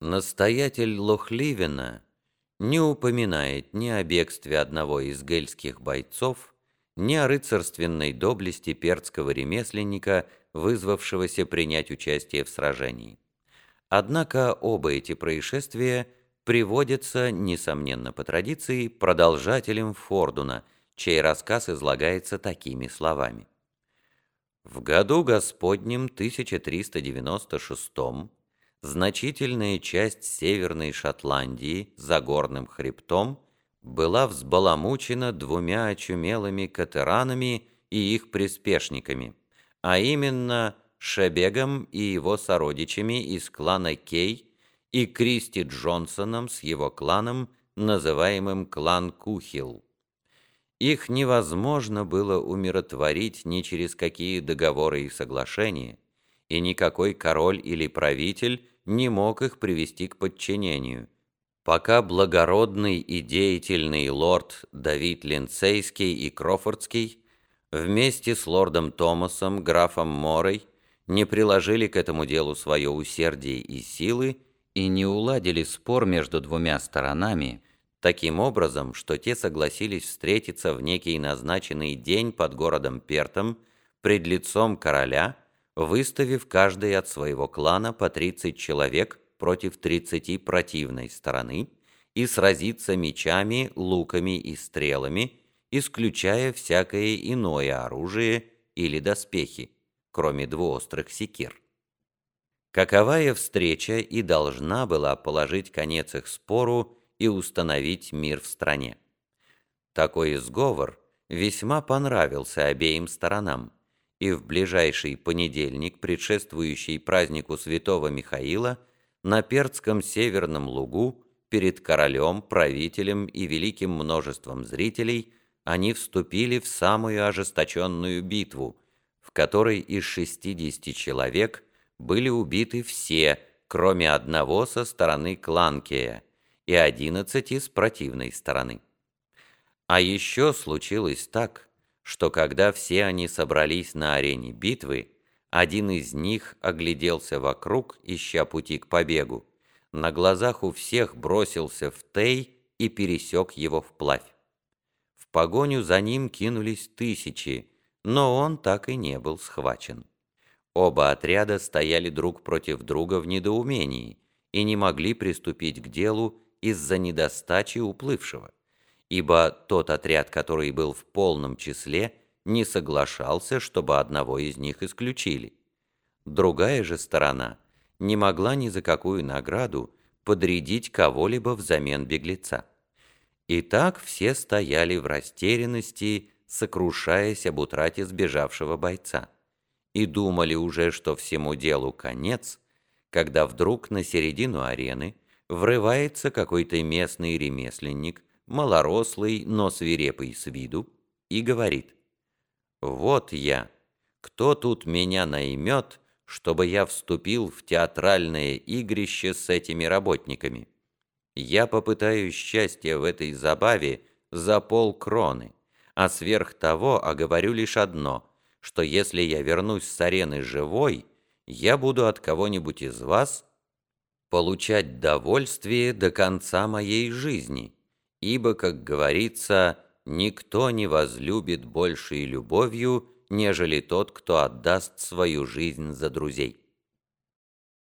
Настоятель Лохливина не упоминает ни о бегстве одного из гельских бойцов, ни о рыцарственной доблести перцкого ремесленника, вызвавшегося принять участие в сражении. Однако оба эти происшествия приводятся, несомненно по традиции, продолжателем Фордуна, чей рассказ излагается такими словами. В году Господнем 1396 значительная часть Северной Шотландии за горным хребтом была взбаламучена двумя очумелыми катеранами и их приспешниками, а именно Шебегом и его сородичами из клана Кей и Кристи Джонсоном с его кланом, называемым клан Кухил. Их невозможно было умиротворить ни через какие договоры и соглашения, и никакой король или правитель не мог их привести к подчинению, пока благородный и деятельный лорд Давид Линцейский и Крофордский вместе с лордом Томасом, графом Морой, не приложили к этому делу свое усердие и силы и не уладили спор между двумя сторонами, таким образом, что те согласились встретиться в некий назначенный день под городом Пертом пред лицом короля – выставив каждый от своего клана по 30 человек против 30 противной стороны и сразиться мечами, луками и стрелами, исключая всякое иное оружие или доспехи, кроме двуострых секир. Каковая встреча и должна была положить конец их спору и установить мир в стране. Такой сговор весьма понравился обеим сторонам, и в ближайший понедельник, предшествующий празднику святого Михаила, на Перцком северном лугу, перед королем, правителем и великим множеством зрителей, они вступили в самую ожесточенную битву, в которой из 60 человек были убиты все, кроме одного со стороны Кланкея и 11 с противной стороны. А еще случилось так, что когда все они собрались на арене битвы, один из них огляделся вокруг, ища пути к побегу, на глазах у всех бросился в Тей и пересек его вплавь. В погоню за ним кинулись тысячи, но он так и не был схвачен. Оба отряда стояли друг против друга в недоумении и не могли приступить к делу из-за недостачи уплывшего ибо тот отряд, который был в полном числе, не соглашался, чтобы одного из них исключили. Другая же сторона не могла ни за какую награду подрядить кого-либо взамен беглеца. И так все стояли в растерянности, сокрушаясь об утрате сбежавшего бойца, и думали уже, что всему делу конец, когда вдруг на середину арены врывается какой-то местный ремесленник, малорослый, но свирепый с виду, и говорит, «Вот я, кто тут меня наймет, чтобы я вступил в театральное игрище с этими работниками? Я попытаюсь счастья в этой забаве за полкроны, а сверх того оговорю лишь одно, что если я вернусь с арены живой, я буду от кого-нибудь из вас получать довольствие до конца моей жизни» ибо, как говорится, никто не возлюбит большей любовью, нежели тот, кто отдаст свою жизнь за друзей.